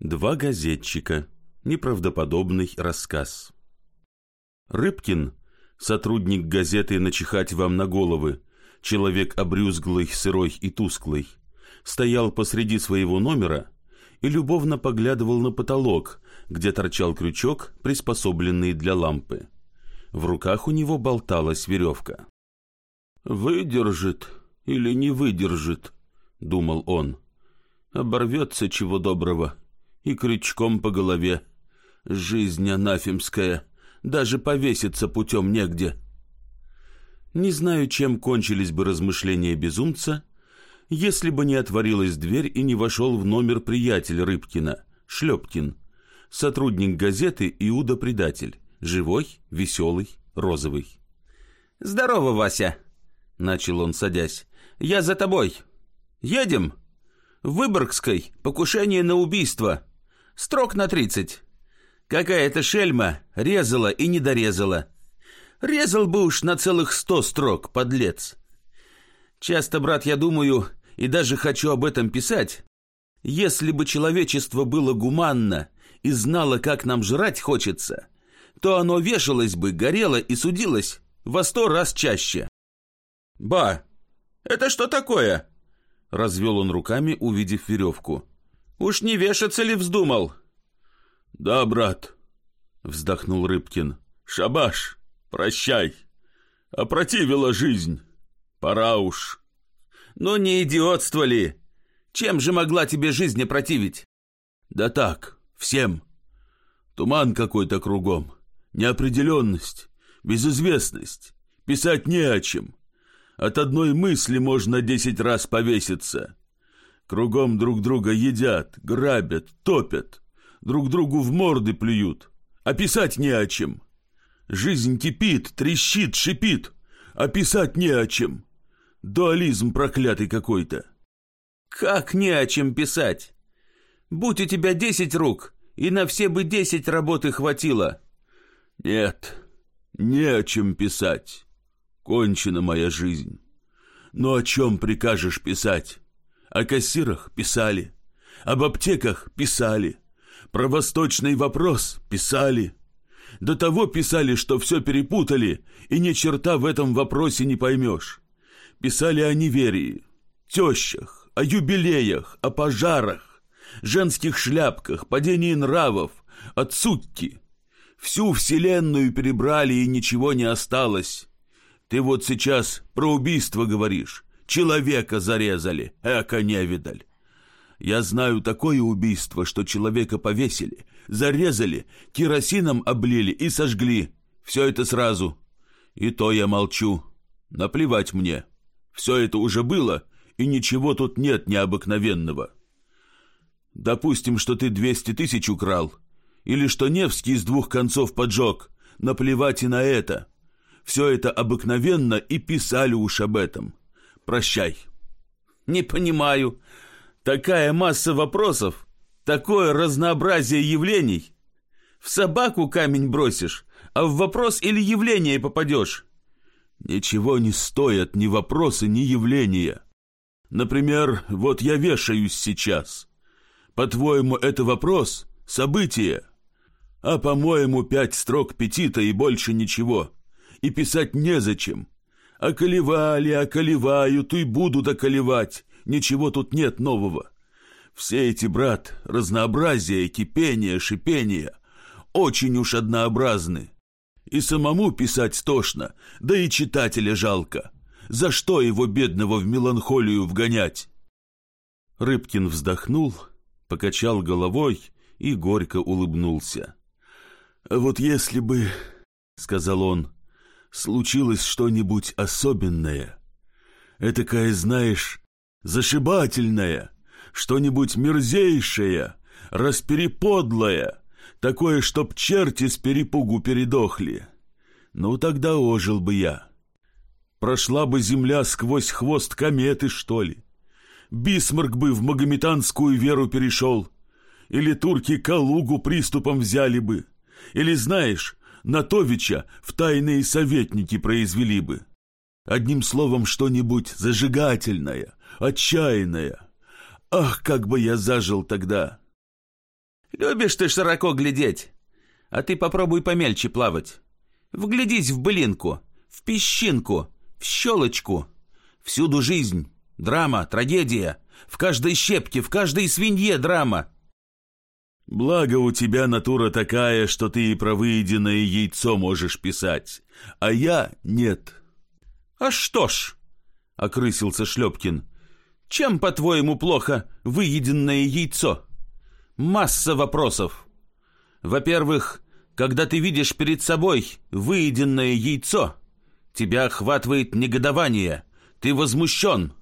Два газетчика. Неправдоподобный рассказ. Рыбкин, сотрудник газеты «Начихать вам на головы», человек обрюзглый, сырой и тусклый, стоял посреди своего номера и любовно поглядывал на потолок, где торчал крючок, приспособленный для лампы. В руках у него болталась веревка. «Выдержит или не выдержит?» — думал он. «Оборвется чего доброго» и крючком по голове. Жизнь анафемская, даже повеситься путем негде. Не знаю, чем кончились бы размышления безумца, если бы не отворилась дверь и не вошел в номер приятель Рыбкина, Шлепкин, сотрудник газеты «Иуда-предатель», живой, веселый, розовый. «Здорово, Вася!» — начал он, садясь. «Я за тобой. Едем? В Выборгской покушение на убийство. Строк на тридцать. Какая-то шельма резала и не дорезала. Резал бы уж на целых сто строк, подлец. Часто, брат, я думаю, и даже хочу об этом писать. Если бы человечество было гуманно и знало, как нам жрать хочется, то оно вешалось бы, горело и судилось во сто раз чаще. «Ба, это что такое?» Развел он руками, увидев веревку. Уж не вешаться ли вздумал? Да, брат, вздохнул Рыбкин. Шабаш, прощай. Опротивила жизнь. Пора уж. Ну не идиотство ли? Чем же могла тебе жизнь опротивить? Да так, всем. Туман какой-то кругом, неопределенность, безызвестность. Писать не о чем. От одной мысли можно десять раз повеситься. Кругом друг друга едят, грабят, топят, друг другу в морды плюют. А писать не о чем. Жизнь кипит, трещит, шипит, а писать не о чем. Дуализм проклятый какой-то. Как не о чем писать? Будь у тебя десять рук, и на все бы десять работы хватило. Нет, не о чем писать. Кончена моя жизнь. Но о чем прикажешь писать? О кассирах писали, об аптеках писали, про восточный вопрос писали. До того писали, что все перепутали, и ни черта в этом вопросе не поймешь. Писали о неверии, тещах, о юбилеях, о пожарах, женских шляпках, падении нравов, о цукки. Всю вселенную перебрали, и ничего не осталось. Ты вот сейчас про убийство говоришь. Человека зарезали, эко невидаль. Я знаю такое убийство, что человека повесили, зарезали, керосином облили и сожгли. Все это сразу. И то я молчу. Наплевать мне. Все это уже было, и ничего тут нет необыкновенного. Допустим, что ты двести тысяч украл, или что Невский с двух концов поджег. Наплевать и на это. Все это обыкновенно и писали уж об этом. Прощай. Не понимаю. Такая масса вопросов, такое разнообразие явлений. В собаку камень бросишь, а в вопрос или явление попадешь. Ничего не стоят ни вопросы, ни явления. Например, вот я вешаюсь сейчас. По-твоему, это вопрос, событие? А по-моему, пять строк петита и больше ничего. И писать незачем. Околевали, околевают и будут околевать. Ничего тут нет нового. Все эти, брат, разнообразие, кипение, шипение очень уж однообразны. И самому писать тошно, да и читателя жалко. За что его, бедного, в меланхолию вгонять? Рыбкин вздохнул, покачал головой и горько улыбнулся. «Вот если бы, — сказал он, случилось что-нибудь особенное. Этакое, знаешь, зашибательное, что-нибудь мерзейшее, распереподлое, такое, чтоб черти с перепугу передохли. Ну, тогда ожил бы я. Прошла бы земля сквозь хвост кометы, что ли. Бисмарк бы в магометанскую веру перешел. Или турки Калугу приступом взяли бы. Или, знаешь, Натовича в тайные советники произвели бы. Одним словом, что-нибудь зажигательное, отчаянное. Ах, как бы я зажил тогда! Любишь ты широко глядеть, а ты попробуй помельче плавать. Вглядись в былинку, в песчинку, в щелочку. Всюду жизнь, драма, трагедия. В каждой щепке, в каждой свинье драма. Благо у тебя натура такая, что ты и про выеденное яйцо можешь писать, а я нет. А что ж, окрысился Шлепкин, чем, по-твоему, плохо выеденное яйцо? Масса вопросов. Во-первых, когда ты видишь перед собой выеденное яйцо, тебя охватывает негодование, ты возмущен.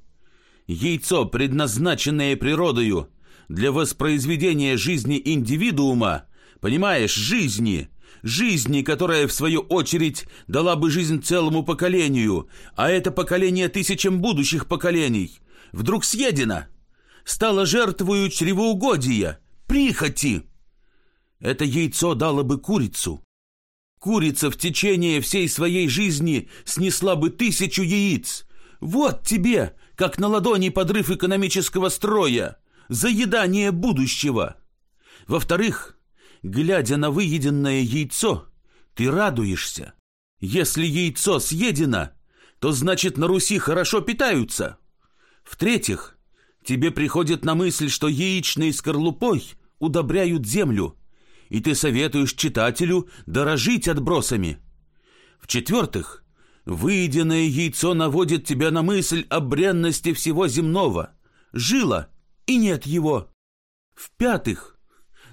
Яйцо, предназначенное природою для воспроизведения жизни индивидуума, понимаешь, жизни, жизни, которая, в свою очередь, дала бы жизнь целому поколению, а это поколение тысячам будущих поколений, вдруг съедено, стало жертвою чревоугодия, прихоти. Это яйцо дало бы курицу. Курица в течение всей своей жизни снесла бы тысячу яиц. Вот тебе, как на ладони подрыв экономического строя, заедание будущего. Во-вторых, глядя на выеденное яйцо, ты радуешься. Если яйцо съедено, то значит на Руси хорошо питаются. В-третьих, тебе приходит на мысль, что яичной скорлупой удобряют землю, и ты советуешь читателю дорожить отбросами. В-четвертых, выеденное яйцо наводит тебя на мысль о бренности всего земного. Жила, и нет его. В-пятых,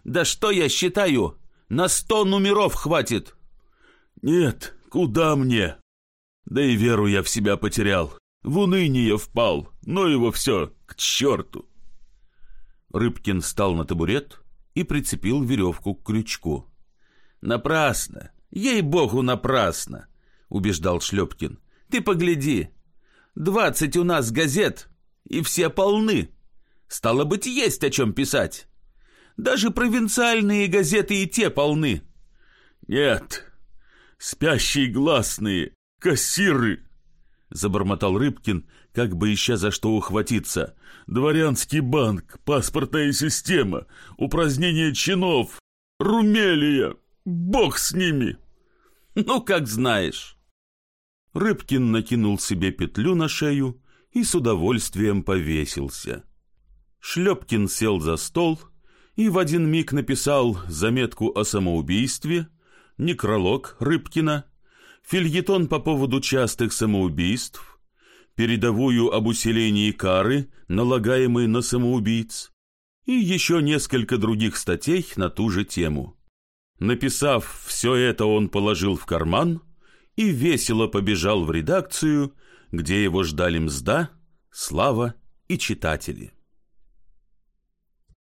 да что я считаю, на сто номеров хватит. Нет, куда мне? Да и веру я в себя потерял. В уныние впал, но его все, к черту. Рыбкин встал на табурет и прицепил веревку к крючку. «Напрасно! Ей-богу, напрасно!» — убеждал Шлепкин. «Ты погляди! Двадцать у нас газет, и все полны. Стало быть, есть о чем писать. Даже провинциальные газеты и те полны». «Нет, спящие гласные, кассиры!» Забормотал Рыбкин, как бы ища за что ухватиться. «Дворянский банк, паспортная система, упразднение чинов, румелия, бог с ними!» «Ну, как знаешь!» Рыбкин накинул себе петлю на шею и с удовольствием повесился. Шлепкин сел за стол и в один миг написал заметку о самоубийстве, некролог Рыбкина, фильетон по поводу частых самоубийств, передовую об усилении кары, налагаемой на самоубийц, и еще несколько других статей на ту же тему. Написав все это, он положил в карман и весело побежал в редакцию, где его ждали мзда, слава и читатели.